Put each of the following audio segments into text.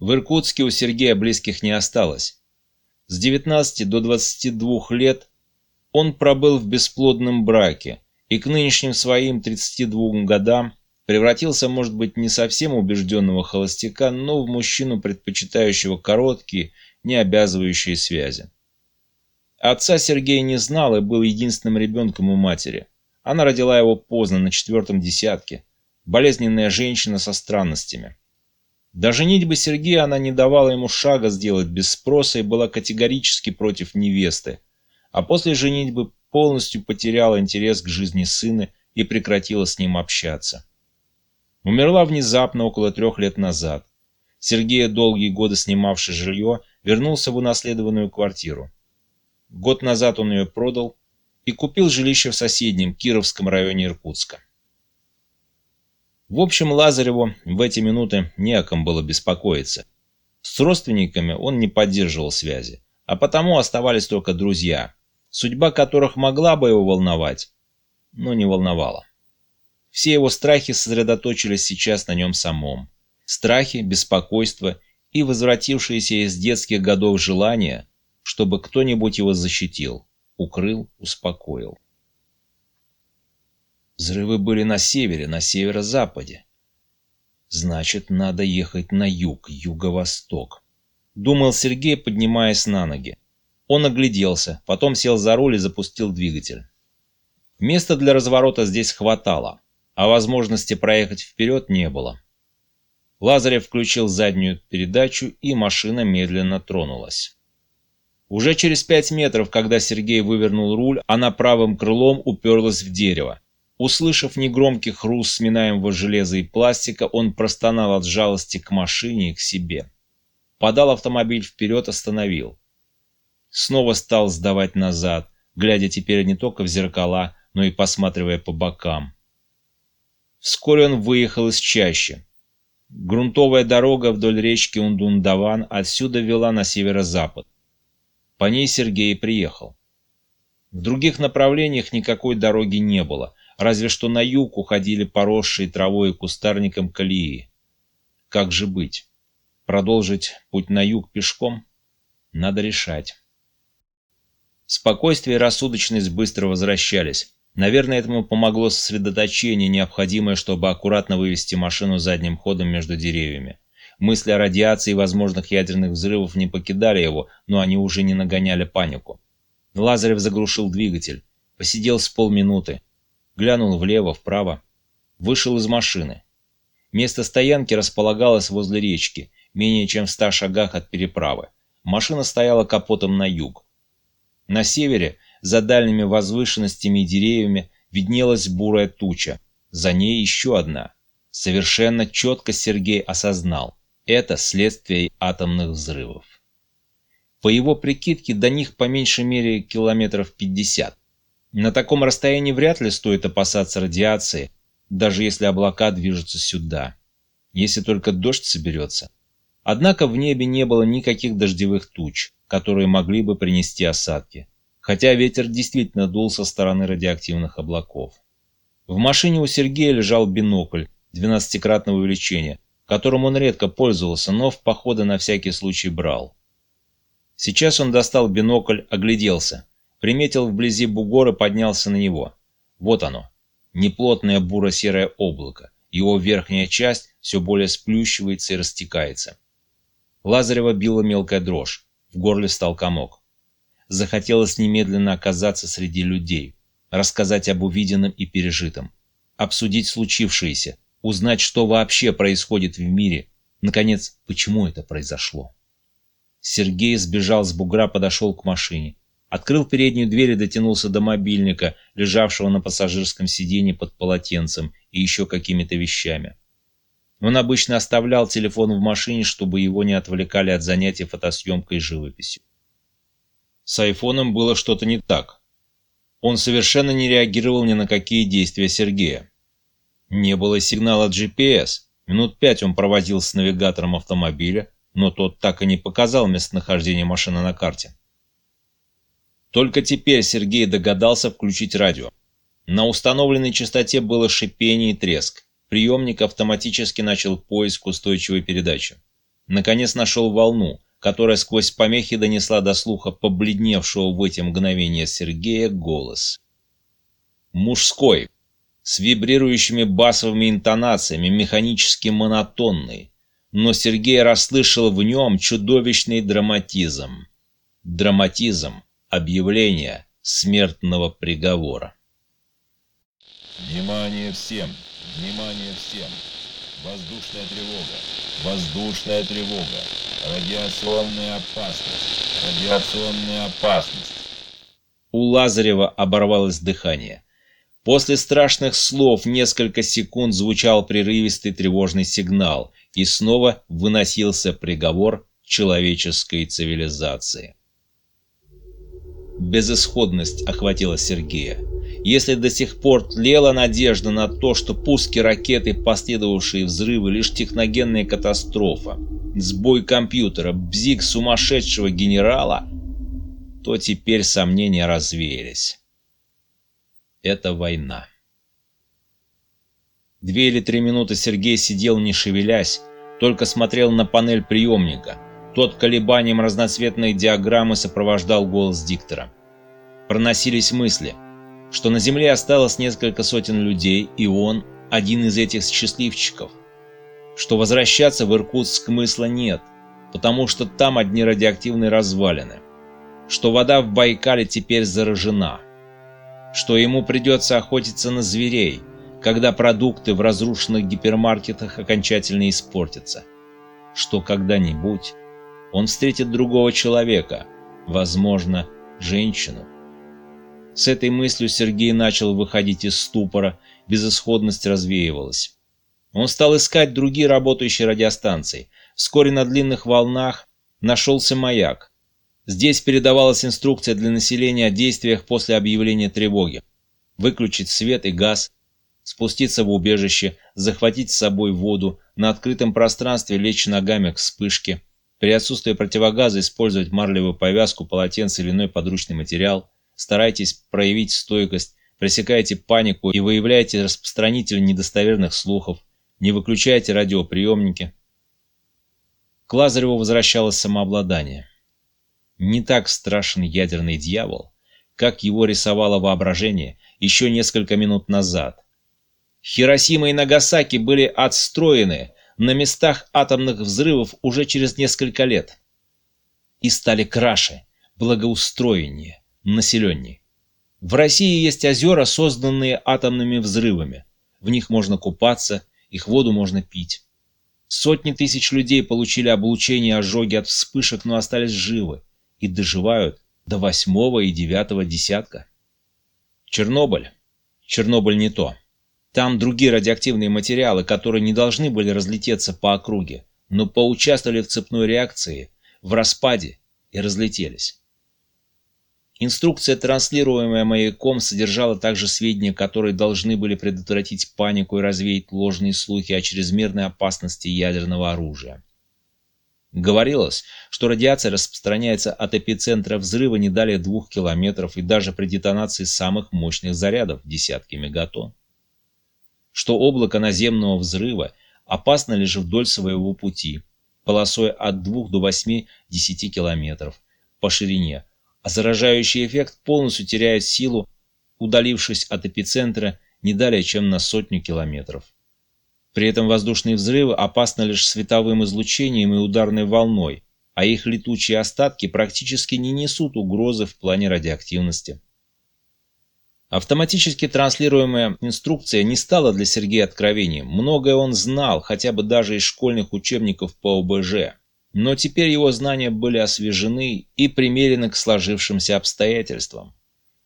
В Иркутске у Сергея близких не осталось. С 19 до 22 лет он пробыл в бесплодном браке и к нынешним своим 32 годам превратился, может быть, не совсем убежденного холостяка, но в мужчину, предпочитающего короткие, не обязывающие связи. Отца Сергей не знал и был единственным ребенком у матери. Она родила его поздно, на четвертом десятке. Болезненная женщина со странностями. До женитьбы Сергея она не давала ему шага сделать без спроса и была категорически против невесты, а после женитьбы полностью потеряла интерес к жизни сына и прекратила с ним общаться. Умерла внезапно около трех лет назад. Сергея, долгие годы снимавший жилье, вернулся в унаследованную квартиру. Год назад он ее продал и купил жилище в соседнем Кировском районе Иркутска. В общем, Лазареву в эти минуты не о ком было беспокоиться. С родственниками он не поддерживал связи, а потому оставались только друзья, судьба которых могла бы его волновать, но не волновала. Все его страхи сосредоточились сейчас на нем самом. Страхи, беспокойство и возвратившиеся из детских годов желания, чтобы кто-нибудь его защитил, укрыл, успокоил. Взрывы были на севере, на северо-западе. Значит, надо ехать на юг, юго-восток. Думал Сергей, поднимаясь на ноги. Он огляделся, потом сел за руль и запустил двигатель. Места для разворота здесь хватало, а возможности проехать вперед не было. Лазарев включил заднюю передачу, и машина медленно тронулась. Уже через пять метров, когда Сергей вывернул руль, она правым крылом уперлась в дерево. Услышав негромкий хруст сминаемого железа и пластика, он простонал от жалости к машине и к себе. Подал автомобиль вперед, остановил. Снова стал сдавать назад, глядя теперь не только в зеркала, но и посматривая по бокам. Вскоре он выехал из чащи. Грунтовая дорога вдоль речки Ундундаван отсюда вела на северо-запад. По ней Сергей приехал. В других направлениях никакой дороги не было, разве что на юг уходили поросшие травой и кустарником колеи. Как же быть? Продолжить путь на юг пешком? Надо решать. Спокойствие и рассудочность быстро возвращались. Наверное, этому помогло сосредоточение, необходимое, чтобы аккуратно вывести машину задним ходом между деревьями. Мысли о радиации и возможных ядерных взрывов не покидали его, но они уже не нагоняли панику. Лазарев заглушил двигатель, посидел с полминуты, глянул влево, вправо, вышел из машины. Место стоянки располагалось возле речки, менее чем в ста шагах от переправы. Машина стояла капотом на юг. На севере, за дальними возвышенностями и деревьями, виднелась бурая туча. За ней еще одна. Совершенно четко Сергей осознал. Это следствие атомных взрывов. По его прикидке, до них по меньшей мере километров 50. На таком расстоянии вряд ли стоит опасаться радиации, даже если облака движутся сюда. Если только дождь соберется. Однако в небе не было никаких дождевых туч, которые могли бы принести осадки, хотя ветер действительно дул со стороны радиоактивных облаков. В машине у Сергея лежал бинокль 12-кратного увеличения, которым он редко пользовался, но в походы на всякий случай брал. Сейчас он достал бинокль, огляделся приметил вблизи бугор и поднялся на него. Вот оно, неплотное буро-серое облако. Его верхняя часть все более сплющивается и растекается. Лазарева била мелкая дрожь, в горле стал комок. Захотелось немедленно оказаться среди людей, рассказать об увиденном и пережитом, обсудить случившееся, узнать, что вообще происходит в мире, наконец, почему это произошло. Сергей сбежал с бугра, подошел к машине, Открыл переднюю дверь и дотянулся до мобильника, лежавшего на пассажирском сиденье под полотенцем и еще какими-то вещами. Он обычно оставлял телефон в машине, чтобы его не отвлекали от занятий фотосъемкой и живописью. С айфоном было что-то не так. Он совершенно не реагировал ни на какие действия Сергея. Не было сигнала GPS. Минут пять он проводил с навигатором автомобиля, но тот так и не показал местонахождение машины на карте. Только теперь Сергей догадался включить радио. На установленной частоте было шипение и треск. Приемник автоматически начал поиск устойчивой передачи. наконец нашел волну, которая сквозь помехи донесла до слуха побледневшего в эти мгновения Сергея голос. Мужской, с вибрирующими басовыми интонациями, механически монотонный, но Сергей расслышал в нем чудовищный драматизм. Драматизм объявления смертного приговора. Внимание всем! Внимание всем! Воздушная тревога! Воздушная тревога! Радиационная опасность! Радиационная опасность! У Лазарева оборвалось дыхание. После страшных слов несколько секунд звучал прерывистый тревожный сигнал, и снова выносился приговор человеческой цивилизации. Безысходность охватила Сергея. Если до сих пор тлела надежда на то, что пуски ракеты, последовавшие взрывы, лишь техногенная катастрофа, сбой компьютера, бзик сумасшедшего генерала, то теперь сомнения развеялись это война. Две или три минуты Сергей сидел не шевелясь, только смотрел на панель приемника. Тот колебанием разноцветной диаграммы сопровождал голос диктора. Проносились мысли, что на Земле осталось несколько сотен людей, и он один из этих счастливчиков. Что возвращаться в Иркутск смысла нет, потому что там одни радиоактивные развалины. Что вода в Байкале теперь заражена – что ему придется охотиться на зверей, когда продукты в разрушенных гипермаркетах окончательно испортятся, что когда-нибудь он встретит другого человека, возможно, женщину. С этой мыслью Сергей начал выходить из ступора, безысходность развеивалась. Он стал искать другие работающие радиостанции. Вскоре на длинных волнах нашелся маяк, Здесь передавалась инструкция для населения о действиях после объявления тревоги. Выключить свет и газ, спуститься в убежище, захватить с собой воду, на открытом пространстве лечь ногами к вспышке. При отсутствии противогаза использовать марлевую повязку, полотенце или иной подручный материал. Старайтесь проявить стойкость, пресекайте панику и выявляйте распространителей недостоверных слухов. Не выключайте радиоприемники. К Лазареву возвращалось самообладание не так страшен ядерный дьявол, как его рисовало воображение еще несколько минут назад. Хиросима и Нагасаки были отстроены на местах атомных взрывов уже через несколько лет и стали краше, благоустроеннее, населеннее. В России есть озера, созданные атомными взрывами. В них можно купаться, их воду можно пить. Сотни тысяч людей получили облучение ожоги от вспышек, но остались живы и доживают до восьмого и девятого десятка. Чернобыль. Чернобыль не то. Там другие радиоактивные материалы, которые не должны были разлететься по округе, но поучаствовали в цепной реакции, в распаде и разлетелись. Инструкция, транслируемая маяком, содержала также сведения, которые должны были предотвратить панику и развеять ложные слухи о чрезмерной опасности ядерного оружия. Говорилось, что радиация распространяется от эпицентра взрыва не далее двух километров и даже при детонации самых мощных зарядов десятки мегатонн. Что облако наземного взрыва опасно лишь вдоль своего пути, полосой от 2 до 8-10 километров по ширине, а заражающий эффект полностью теряет силу, удалившись от эпицентра не далее, чем на сотню километров. При этом воздушные взрывы опасны лишь световым излучением и ударной волной, а их летучие остатки практически не несут угрозы в плане радиоактивности. Автоматически транслируемая инструкция не стала для Сергея откровением. Многое он знал, хотя бы даже из школьных учебников по ОБЖ. Но теперь его знания были освежены и примерены к сложившимся обстоятельствам.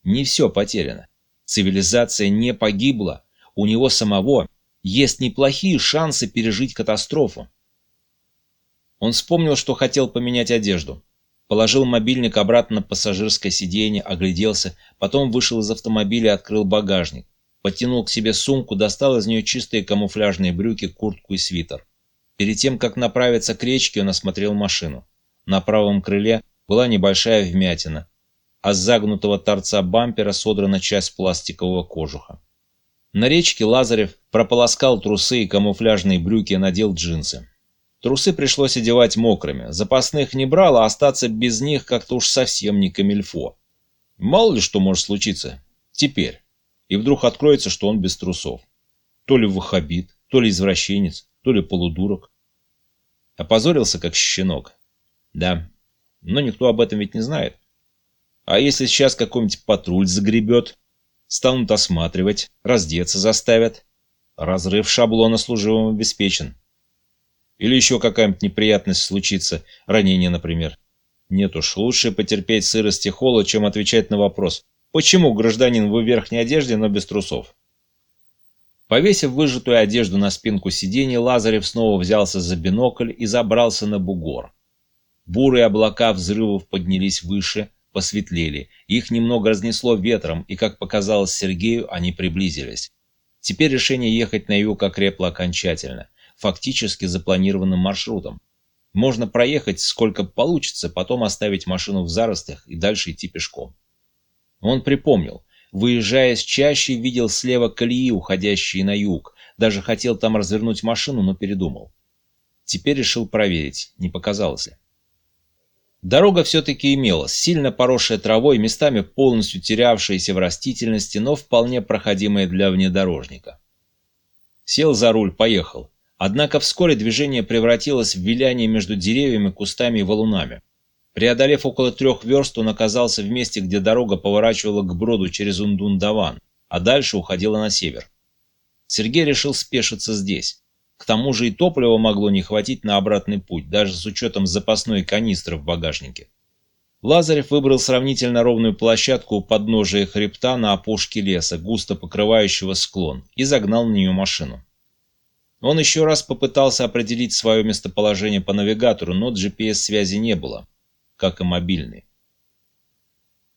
Не все потеряно. Цивилизация не погибла. У него самого есть неплохие шансы пережить катастрофу. Он вспомнил, что хотел поменять одежду. Положил мобильник обратно на пассажирское сиденье, огляделся, потом вышел из автомобиля и открыл багажник. Подтянул к себе сумку, достал из нее чистые камуфляжные брюки, куртку и свитер. Перед тем, как направиться к речке, он осмотрел машину. На правом крыле была небольшая вмятина, а с загнутого торца бампера содрана часть пластикового кожуха. На речке Лазарев прополоскал трусы и камуфляжные брюки надел джинсы. Трусы пришлось одевать мокрыми. Запасных не брал, а остаться без них как-то уж совсем не камильфо. Мало ли что может случиться. Теперь. И вдруг откроется, что он без трусов. То ли вахабит, то ли извращенец, то ли полудурок. Опозорился, как щенок. Да, но никто об этом ведь не знает. А если сейчас какой-нибудь патруль загребет, станут осматривать, раздеться заставят, разрыв шаблона служивым обеспечен. Или еще какая-нибудь неприятность случится, ранение, например. Нет уж, лучше потерпеть сырость и холод, чем отвечать на вопрос, почему гражданин в верхней одежде, но без трусов. Повесив выжатую одежду на спинку сиденья, Лазарев снова взялся за бинокль и забрался на бугор. Бурые облака взрывов поднялись выше, посветлели, их немного разнесло ветром, и, как показалось Сергею, они приблизились. Теперь решение ехать на юг окрепло окончательно, фактически запланированным маршрутом. Можно проехать сколько получится, потом оставить машину в заростях и дальше идти пешком. Он припомнил, выезжая с чаще, видел слева колеи, уходящие на юг, даже хотел там развернуть машину, но передумал. Теперь решил проверить, не показалось ли. Дорога все-таки имелась, сильно поросшая травой, местами полностью терявшаяся в растительности, но вполне проходимая для внедорожника. Сел за руль, поехал. Однако вскоре движение превратилось в виляние между деревьями, кустами и валунами. Преодолев около трех верст, он оказался в месте, где дорога поворачивала к броду через Ундун-Даван, а дальше уходила на север. Сергей решил спешиться здесь. К тому же и топлива могло не хватить на обратный путь, даже с учетом запасной канистры в багажнике. Лазарев выбрал сравнительно ровную площадку у подножия хребта на опушке леса, густо покрывающего склон, и загнал на нее машину. Он еще раз попытался определить свое местоположение по навигатору, но GPS-связи не было, как и мобильный.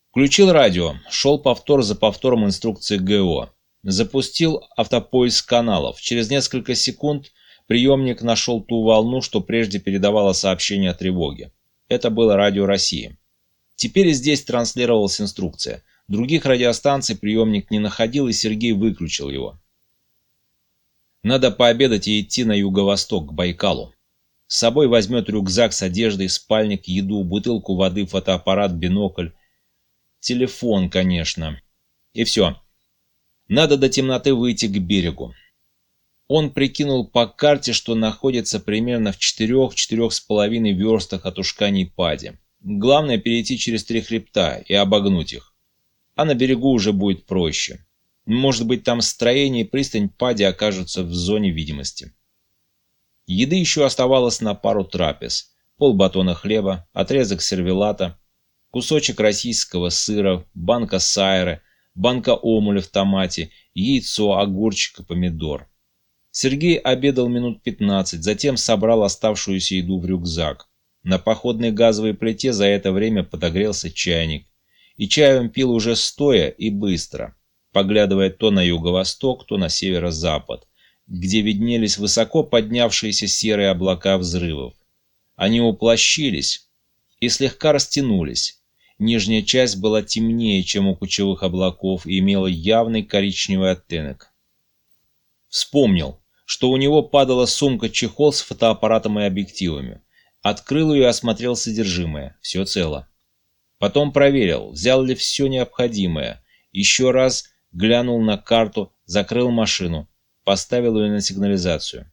Включил радио, шел повтор за повтором инструкции ГО. Запустил автопоиск каналов. Через несколько секунд приемник нашел ту волну, что прежде передавала сообщение о тревоге. Это было радио России. Теперь здесь транслировалась инструкция. Других радиостанций приемник не находил, и Сергей выключил его. Надо пообедать и идти на юго-восток, к Байкалу. С собой возьмет рюкзак с одеждой, спальник, еду, бутылку воды, фотоаппарат, бинокль. Телефон, конечно. И все. Надо до темноты выйти к берегу. Он прикинул по карте, что находится примерно в 4-4,5 верстах от ушканий Пади. Главное перейти через три хребта и обогнуть их. А на берегу уже будет проще. Может быть, там строение и пристань Пади окажутся в зоне видимости. Еды еще оставалось на пару трапез. Полбатона хлеба, отрезок сервелата, кусочек российского сыра, банка сайры, банка омуля в томате, яйцо, огурчик и помидор. Сергей обедал минут 15, затем собрал оставшуюся еду в рюкзак. На походной газовой плите за это время подогрелся чайник. И он пил уже стоя и быстро поглядывая то на юго-восток, то на северо-запад, где виднелись высоко поднявшиеся серые облака взрывов. Они уплощились и слегка растянулись. Нижняя часть была темнее, чем у кучевых облаков, и имела явный коричневый оттенок. Вспомнил, что у него падала сумка-чехол с фотоаппаратом и объективами. Открыл ее и осмотрел содержимое. Все цело. Потом проверил, взял ли все необходимое. Еще раз глянул на карту, закрыл машину, поставил ее на сигнализацию.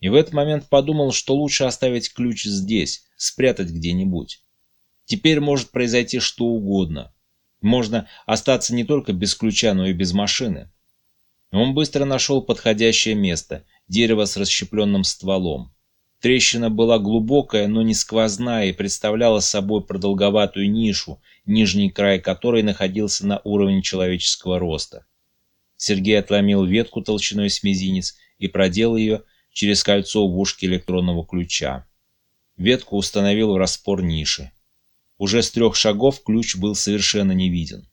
И в этот момент подумал, что лучше оставить ключ здесь, спрятать где-нибудь. Теперь может произойти что угодно. Можно остаться не только без ключа, но и без машины. Он быстро нашел подходящее место – дерево с расщепленным стволом. Трещина была глубокая, но не сквозная и представляла собой продолговатую нишу, нижний край которой находился на уровне человеческого роста. Сергей отломил ветку толщиной с мизинец и продел ее через кольцо в ушке электронного ключа. Ветку установил в распор ниши. Уже с трех шагов ключ был совершенно не виден.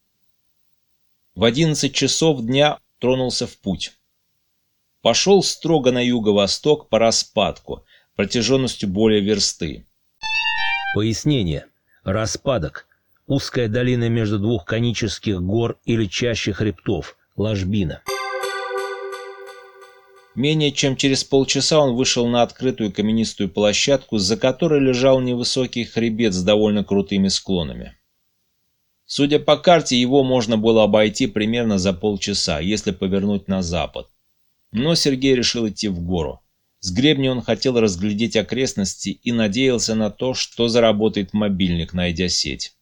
В одиннадцать часов дня тронулся в путь. Пошел строго на юго-восток по распадку, протяженностью более версты. Пояснение. Распадок узкая долина между двух конических гор или чаще хребтов, ложбина. Менее чем через полчаса он вышел на открытую каменистую площадку, за которой лежал невысокий хребет с довольно крутыми склонами. Судя по карте, его можно было обойти примерно за полчаса, если повернуть на запад. Но Сергей решил идти в гору. С гребня он хотел разглядеть окрестности и надеялся на то, что заработает мобильник, найдя сеть.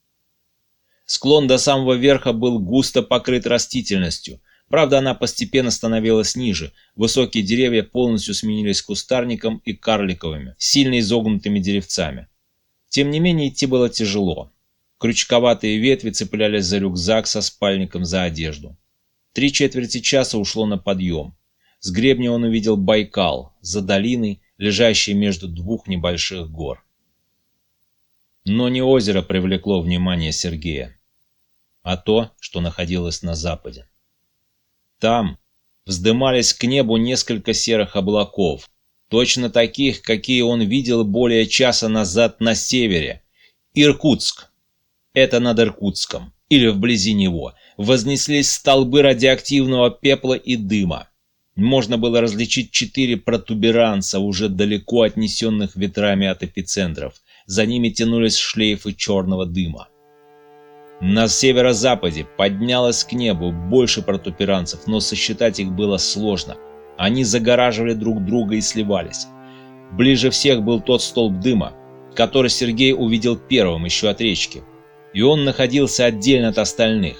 Склон до самого верха был густо покрыт растительностью. Правда, она постепенно становилась ниже. Высокие деревья полностью сменились кустарником и карликовыми, сильно изогнутыми деревцами. Тем не менее, идти было тяжело. Крючковатые ветви цеплялись за рюкзак со спальником за одежду. Три четверти часа ушло на подъем. С гребня он увидел Байкал, за долиной, лежащей между двух небольших гор. Но не озеро привлекло внимание Сергея а то, что находилось на западе. Там вздымались к небу несколько серых облаков, точно таких, какие он видел более часа назад на севере. Иркутск. Это над Иркутском, или вблизи него, вознеслись столбы радиоактивного пепла и дыма. Можно было различить четыре протуберанца, уже далеко отнесенных ветрами от эпицентров. За ними тянулись шлейфы черного дыма. На северо-западе поднялось к небу больше протуберанцев, но сосчитать их было сложно. Они загораживали друг друга и сливались. Ближе всех был тот столб дыма, который Сергей увидел первым еще от речки, и он находился отдельно от остальных.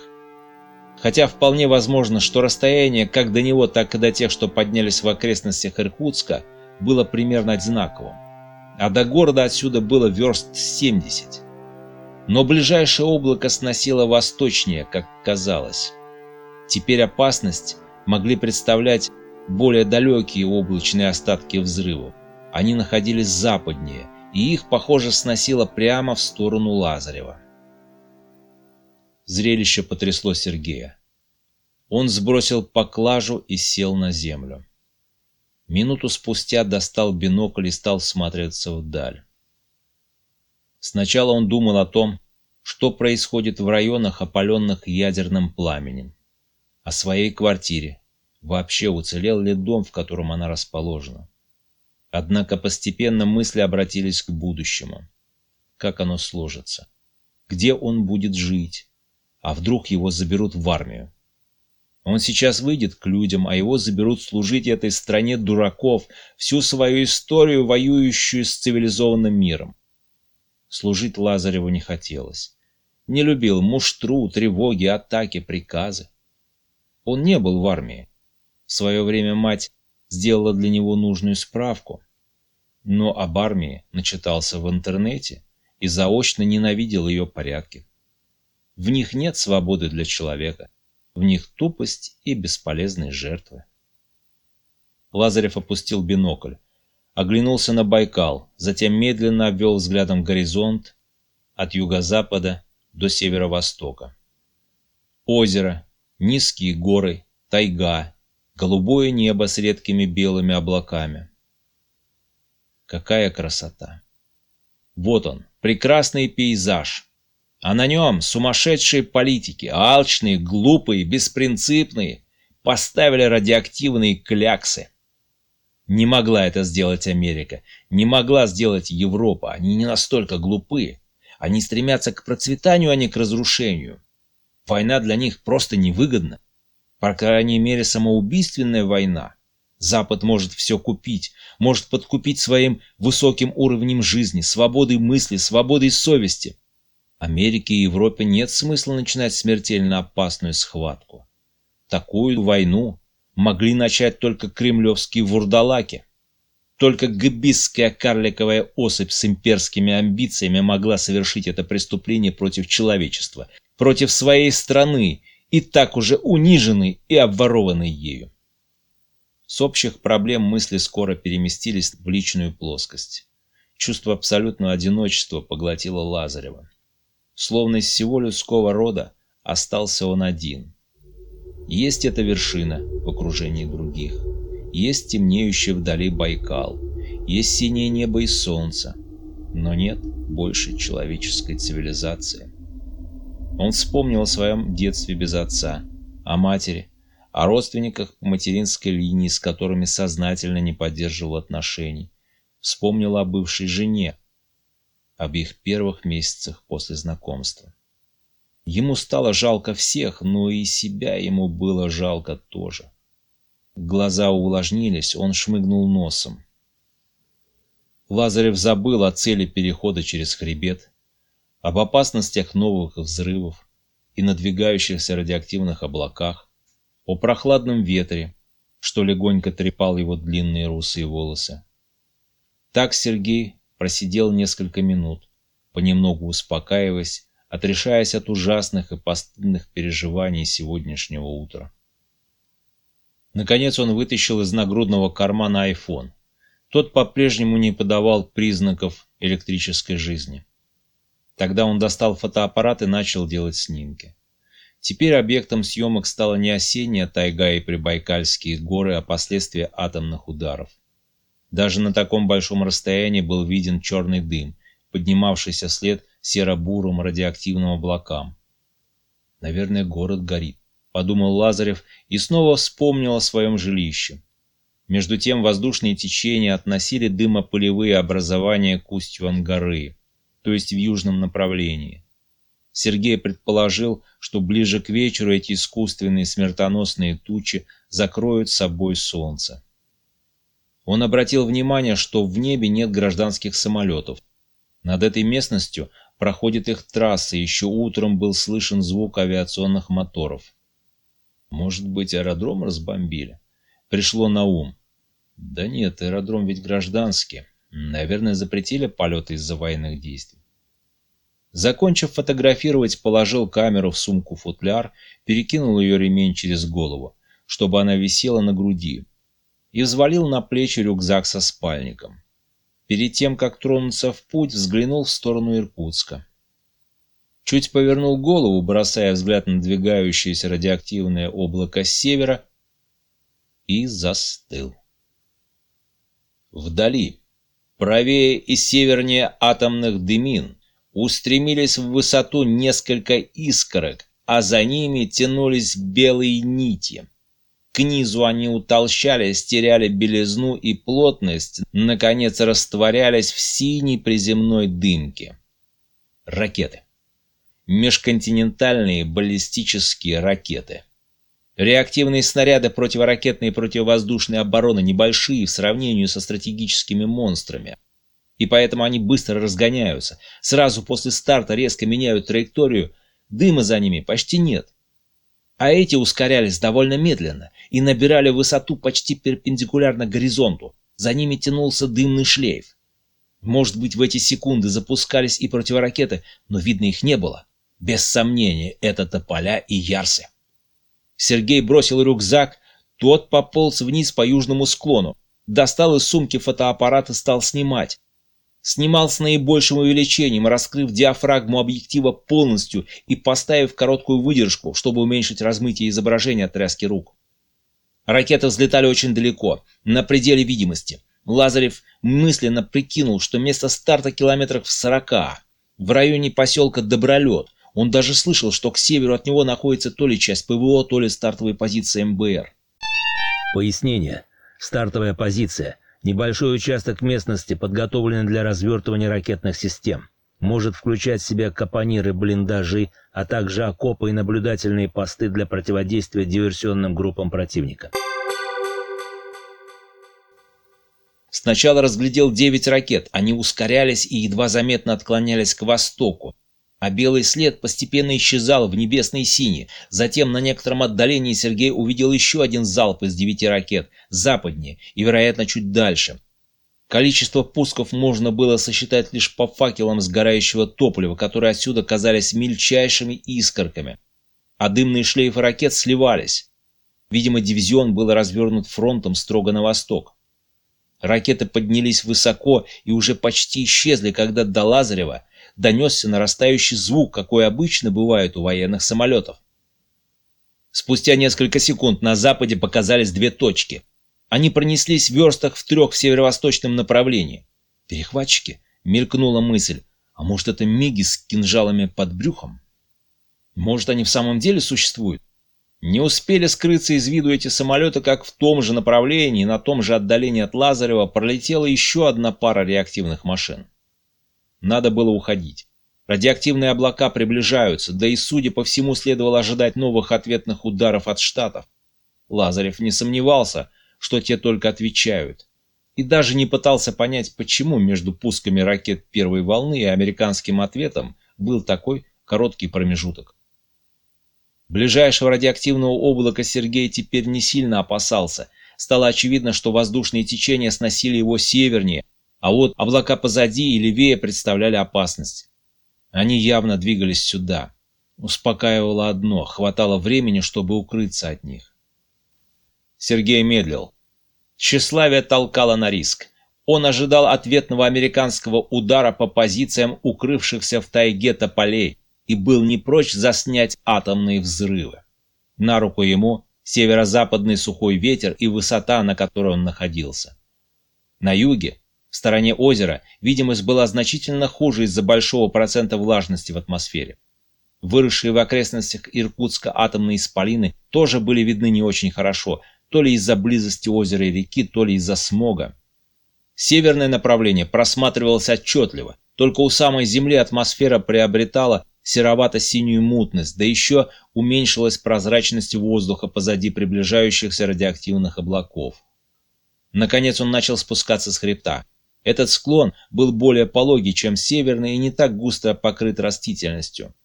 Хотя вполне возможно, что расстояние как до него, так и до тех, что поднялись в окрестностях Иркутска, было примерно одинаковым. А до города отсюда было верст 70 но ближайшее облако сносило восточнее, как казалось. Теперь опасность могли представлять более далекие облачные остатки взрывов. Они находились западнее, и их, похоже, сносило прямо в сторону Лазарева. Зрелище потрясло Сергея. Он сбросил поклажу и сел на землю. Минуту спустя достал бинокль и стал смотреться вдаль. Сначала он думал о том, что происходит в районах, опаленных ядерным пламенем, о своей квартире, вообще уцелел ли дом, в котором она расположена. Однако постепенно мысли обратились к будущему. Как оно сложится? Где он будет жить? А вдруг его заберут в армию? Он сейчас выйдет к людям, а его заберут служить этой стране дураков, всю свою историю, воюющую с цивилизованным миром. Служить Лазареву не хотелось. Не любил муштру, тревоги, атаки, приказы. Он не был в армии. В свое время мать сделала для него нужную справку. Но об армии начитался в интернете и заочно ненавидел ее порядки. В них нет свободы для человека. В них тупость и бесполезные жертвы. Лазарев опустил бинокль оглянулся на Байкал, затем медленно обвел взглядом горизонт от юго-запада до северо-востока. Озеро, низкие горы, тайга, голубое небо с редкими белыми облаками. Какая красота! Вот он, прекрасный пейзаж, а на нем сумасшедшие политики, алчные, глупые, беспринципные, поставили радиоактивные кляксы. Не могла это сделать Америка, не могла сделать Европа, они не настолько глупы. Они стремятся к процветанию, а не к разрушению. Война для них просто невыгодна. По крайней мере, самоубийственная война. Запад может все купить, может подкупить своим высоким уровнем жизни, свободой мысли, свободой совести. Америке и Европе нет смысла начинать смертельно опасную схватку. Такую войну могли начать только кремлевские вурдалаки. Только габистская карликовая особь с имперскими амбициями могла совершить это преступление против человечества, против своей страны, и так уже униженной и обворованной ею. С общих проблем мысли скоро переместились в личную плоскость. Чувство абсолютного одиночества поглотило Лазарева. Словно из всего людского рода остался он один – есть эта вершина в окружении других. Есть темнеющий вдали Байкал. Есть синее небо и солнце. Но нет больше человеческой цивилизации. Он вспомнил о своем детстве без отца, о матери, о родственниках по материнской линии, с которыми сознательно не поддерживал отношений. Вспомнил о бывшей жене, об их первых месяцах после знакомства. Ему стало жалко всех, но и себя ему было жалко тоже. Глаза увлажнились, он шмыгнул носом. Лазарев забыл о цели перехода через хребет, об опасностях новых взрывов и надвигающихся радиоактивных облаках, о прохладном ветре, что легонько трепал его длинные русые волосы. Так Сергей просидел несколько минут, понемногу успокаиваясь, отрешаясь от ужасных и постыдных переживаний сегодняшнего утра. Наконец он вытащил из нагрудного кармана айфон. Тот по-прежнему не подавал признаков электрической жизни. Тогда он достал фотоаппарат и начал делать снимки. Теперь объектом съемок стала не осенняя тайга и прибайкальские горы, а последствия атомных ударов. Даже на таком большом расстоянии был виден черный дым, поднимавшийся вслед серо-бурым радиоактивным облакам. «Наверное, город горит», — подумал Лазарев и снова вспомнил о своем жилище. Между тем воздушные течения относили дымопылевые образования к устью Ангары, то есть в южном направлении. Сергей предположил, что ближе к вечеру эти искусственные смертоносные тучи закроют собой солнце. Он обратил внимание, что в небе нет гражданских самолетов. Над этой местностью проходит их трасса, еще утром был слышен звук авиационных моторов. Может быть, аэродром разбомбили? Пришло на ум. Да нет, аэродром ведь гражданский. Наверное, запретили полеты из-за военных действий. Закончив фотографировать, положил камеру в сумку-футляр, перекинул ее ремень через голову, чтобы она висела на груди, и взвалил на плечи рюкзак со спальником. Перед тем, как тронуться в путь, взглянул в сторону Иркутска. Чуть повернул голову, бросая взгляд на двигающееся радиоактивное облако с севера, и застыл. Вдали, правее и севернее атомных дымин, устремились в высоту несколько искорок, а за ними тянулись белые нити. К низу они утолщались, теряли белизну и плотность, наконец растворялись в синей приземной дымке. Ракеты. Межконтинентальные баллистические ракеты. Реактивные снаряды противоракетной и противовоздушной обороны небольшие в сравнении со стратегическими монстрами. И поэтому они быстро разгоняются. Сразу после старта резко меняют траекторию, дыма за ними почти нет. А эти ускорялись довольно медленно и набирали высоту почти перпендикулярно горизонту. За ними тянулся дымный шлейф. Может быть, в эти секунды запускались и противоракеты, но видно их не было. Без сомнения, это тополя и ярсы. Сергей бросил рюкзак, тот пополз вниз по южному склону, достал из сумки фотоаппарат и стал снимать. Снимал с наибольшим увеличением, раскрыв диафрагму объектива полностью и поставив короткую выдержку, чтобы уменьшить размытие изображения от тряски рук. Ракеты взлетали очень далеко, на пределе видимости. Лазарев мысленно прикинул, что место старта километрах в сорока, в районе поселка Добролет. Он даже слышал, что к северу от него находится то ли часть ПВО, то ли стартовая позиция МБР. Пояснение. Стартовая позиция – Небольшой участок местности, подготовленный для развертывания ракетных систем. Может включать в себя капониры, блиндажи, а также окопы и наблюдательные посты для противодействия диверсионным группам противника. Сначала разглядел девять ракет. Они ускорялись и едва заметно отклонялись к востоку а белый след постепенно исчезал в небесной сине. Затем на некотором отдалении Сергей увидел еще один залп из девяти ракет, западнее и, вероятно, чуть дальше. Количество пусков можно было сосчитать лишь по факелам сгорающего топлива, которые отсюда казались мельчайшими искорками. А дымные шлейфы ракет сливались. Видимо, дивизион был развернут фронтом строго на восток. Ракеты поднялись высоко и уже почти исчезли, когда до Лазарева донесся нарастающий звук, какой обычно бывает у военных самолетов. Спустя несколько секунд на западе показались две точки. Они пронеслись в верстах в трех в северо-восточном направлении. Перехватчики? Мелькнула мысль. А может это миги с кинжалами под брюхом? Может они в самом деле существуют? Не успели скрыться из виду эти самолеты, как в том же направлении, на том же отдалении от Лазарева, пролетела еще одна пара реактивных машин. Надо было уходить. Радиоактивные облака приближаются, да и, судя по всему, следовало ожидать новых ответных ударов от Штатов. Лазарев не сомневался, что те только отвечают. И даже не пытался понять, почему между пусками ракет первой волны и американским ответом был такой короткий промежуток. Ближайшего радиоактивного облака Сергей теперь не сильно опасался. Стало очевидно, что воздушные течения сносили его севернее, а вот облака позади и левее представляли опасность. Они явно двигались сюда. Успокаивало одно, хватало времени, чтобы укрыться от них. Сергей медлил. Тщеславие толкало на риск. Он ожидал ответного американского удара по позициям укрывшихся в тайге тополей и был не прочь заснять атомные взрывы. На руку ему северо-западный сухой ветер и высота, на которой он находился. На юге, в стороне озера, видимость была значительно хуже из-за большого процента влажности в атмосфере. Выросшие в окрестностях Иркутска атомные исполины тоже были видны не очень хорошо, то ли из-за близости озера и реки, то ли из-за смога. Северное направление просматривалось отчетливо, только у самой Земли атмосфера приобретала серовато-синюю мутность, да еще уменьшилась прозрачность воздуха позади приближающихся радиоактивных облаков. Наконец он начал спускаться с хребта. Этот склон был более пологий, чем северный, и не так густо покрыт растительностью.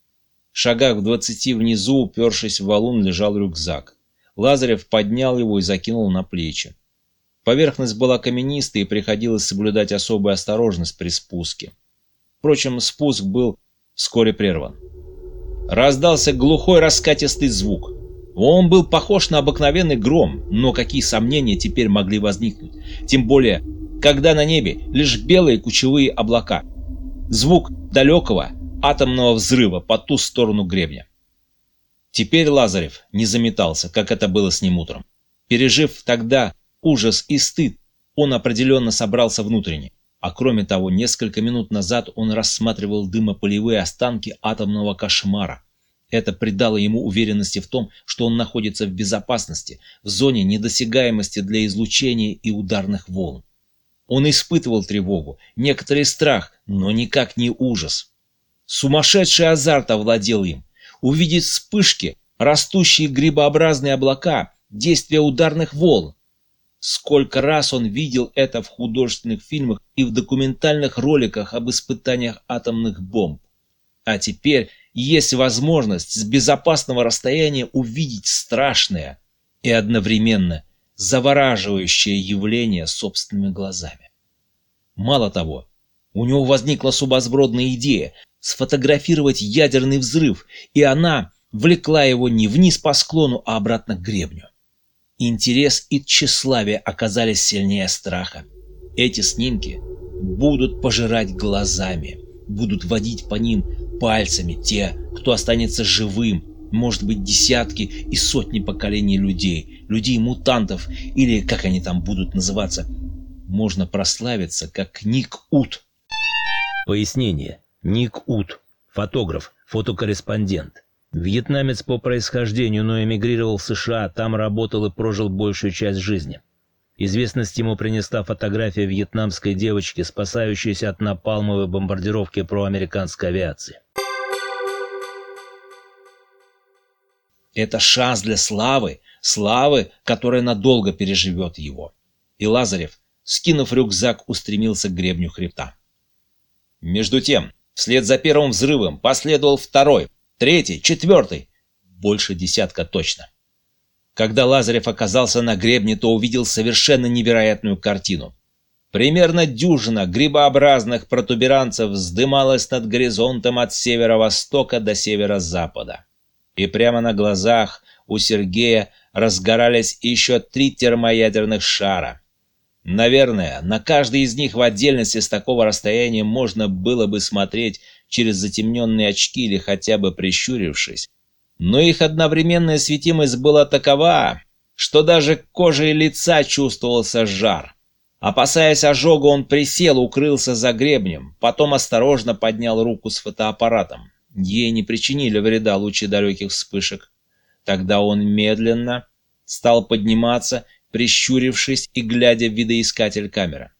В шагах в двадцати внизу, упершись в валун, лежал рюкзак. Лазарев поднял его и закинул на плечи. Поверхность была каменистой и приходилось соблюдать особую осторожность при спуске. Впрочем, спуск был вскоре прерван. Раздался глухой раскатистый звук. Он был похож на обыкновенный гром, но какие сомнения теперь могли возникнуть? Тем более, когда на небе лишь белые кучевые облака. Звук далекого атомного взрыва по ту сторону гребня. Теперь Лазарев не заметался, как это было с ним утром. Пережив тогда ужас и стыд, он определенно собрался внутренне. А кроме того, несколько минут назад он рассматривал дымополевые останки атомного кошмара. Это придало ему уверенности в том, что он находится в безопасности, в зоне недосягаемости для излучения и ударных волн. Он испытывал тревогу, некоторый страх, но никак не ужас. Сумасшедший азарт овладел им увидеть вспышки, растущие грибообразные облака, действия ударных волн. Сколько раз он видел это в художественных фильмах и в документальных роликах об испытаниях атомных бомб. А теперь есть возможность с безопасного расстояния увидеть страшное и одновременно завораживающее явление собственными глазами. Мало того, у него возникла субозбродная идея сфотографировать ядерный взрыв, и она влекла его не вниз по склону, а обратно к гребню. Интерес и тщеславие оказались сильнее страха. Эти снимки будут пожирать глазами, будут водить по ним пальцами те, кто останется живым, может быть десятки и сотни поколений людей, людей-мутантов или как они там будут называться. Можно прославиться как Ник Ут. Пояснение. Ник Ут, фотограф, фотокорреспондент. Вьетнамец по происхождению, но эмигрировал в США, там работал и прожил большую часть жизни. Известность ему принесла фотография вьетнамской девочки, спасающейся от напалмовой бомбардировки проамериканской авиации. Это шанс для славы, славы, которая надолго переживет его. И Лазарев, скинув рюкзак, устремился к гребню хребта. Между тем, Вслед за первым взрывом последовал второй, третий, четвертый. Больше десятка точно. Когда Лазарев оказался на гребне, то увидел совершенно невероятную картину. Примерно дюжина грибообразных протуберанцев вздымалась над горизонтом от северо-востока до северо-запада. И прямо на глазах у Сергея разгорались еще три термоядерных шара. Наверное, на каждый из них в отдельности с такого расстояния можно было бы смотреть через затемненные очки или хотя бы прищурившись. Но их одновременная светимость была такова, что даже кожей лица чувствовался жар. Опасаясь ожога, он присел, укрылся за гребнем, потом осторожно поднял руку с фотоаппаратом. Ей не причинили вреда лучи далеких вспышек. Тогда он медленно стал подниматься, прищурившись и глядя в видоискатель камеры.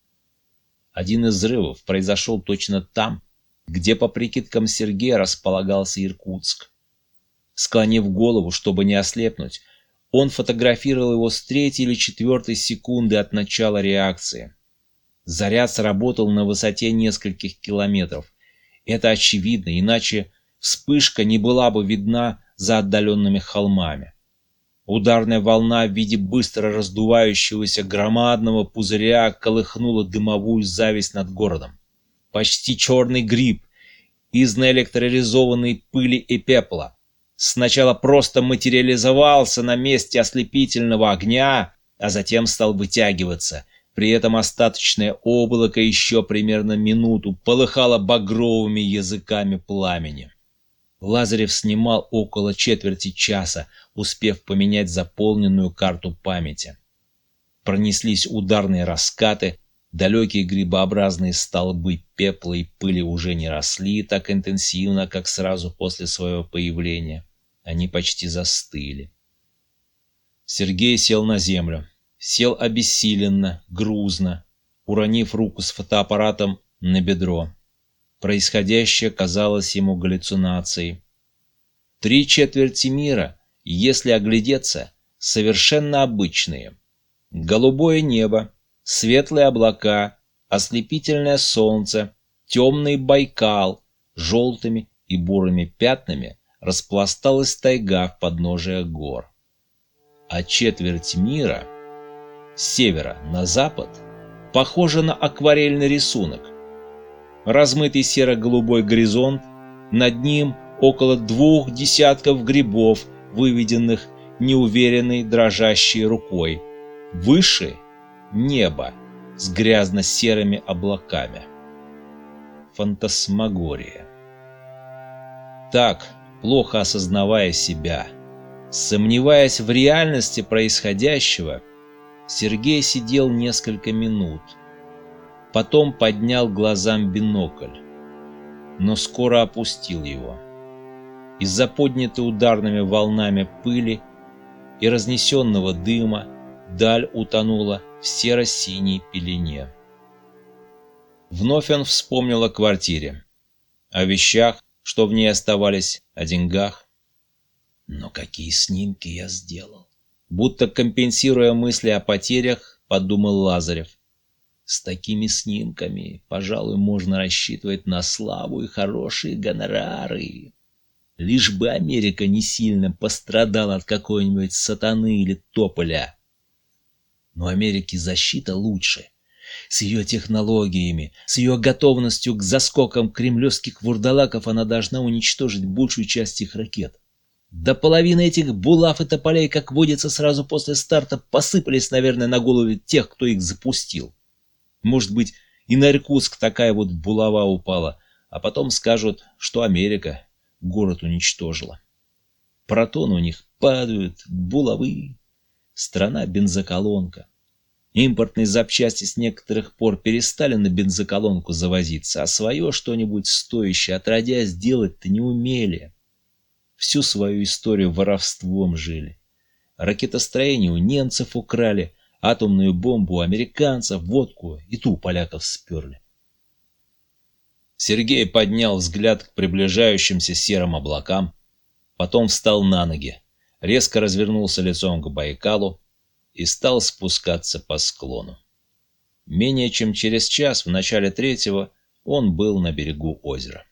Один из взрывов произошел точно там, где, по прикидкам Сергея, располагался Иркутск. Склонив голову, чтобы не ослепнуть, он фотографировал его с третьей или четвертой секунды от начала реакции. Заряд сработал на высоте нескольких километров. Это очевидно, иначе вспышка не была бы видна за отдаленными холмами. Ударная волна в виде быстро раздувающегося громадного пузыря колыхнула дымовую зависть над городом. Почти черный гриб из наэлектролизованной пыли и пепла. Сначала просто материализовался на месте ослепительного огня, а затем стал вытягиваться. При этом остаточное облако еще примерно минуту полыхало багровыми языками пламени. Лазарев снимал около четверти часа, успев поменять заполненную карту памяти. Пронеслись ударные раскаты, далекие грибообразные столбы пепла и пыли уже не росли так интенсивно, как сразу после своего появления. Они почти застыли. Сергей сел на землю. Сел обессиленно, грузно, уронив руку с фотоаппаратом на бедро. Происходящее казалось ему галлюцинацией. Три четверти мира, если оглядеться, совершенно обычные. Голубое небо, светлые облака, ослепительное солнце, темный Байкал, желтыми и бурыми пятнами распласталась тайга в подножие гор. А четверть мира, с севера на запад, похожа на акварельный рисунок, размытый серо-голубой горизонт, над ним около двух десятков грибов, выведенных неуверенной дрожащей рукой. Выше — небо с грязно-серыми облаками. Фантасмагория. Так, плохо осознавая себя, сомневаясь в реальности происходящего, Сергей сидел несколько минут — Потом поднял глазам бинокль, но скоро опустил его. Из-за поднятой ударными волнами пыли и разнесенного дыма даль утонула в серо-синей пелене. Вновь он вспомнил о квартире, о вещах, что в ней оставались, о деньгах. Но какие снимки я сделал? Будто компенсируя мысли о потерях, подумал Лазарев. С такими снимками, пожалуй, можно рассчитывать на славу и хорошие гонорары. Лишь бы Америка не сильно пострадала от какой-нибудь сатаны или тополя. Но Америке защита лучше. С ее технологиями, с ее готовностью к заскокам кремлевских вурдалаков она должна уничтожить большую часть их ракет. До половины этих булав и тополей, как водится, сразу после старта посыпались, наверное, на головы тех, кто их запустил. Может быть, и на Иркутск такая вот булава упала, а потом скажут, что Америка город уничтожила. Протоны у них падают, булавы. Страна бензоколонка. Импортные запчасти с некоторых пор перестали на бензоколонку завозиться, а свое что-нибудь стоящее отродясь сделать-то не умели. Всю свою историю воровством жили. Ракетостроение у немцев украли, атомную бомбу американцев, водку и ту поляков сперли. Сергей поднял взгляд к приближающимся серым облакам, потом встал на ноги, резко развернулся лицом к Байкалу и стал спускаться по склону. Менее чем через час в начале третьего он был на берегу озера.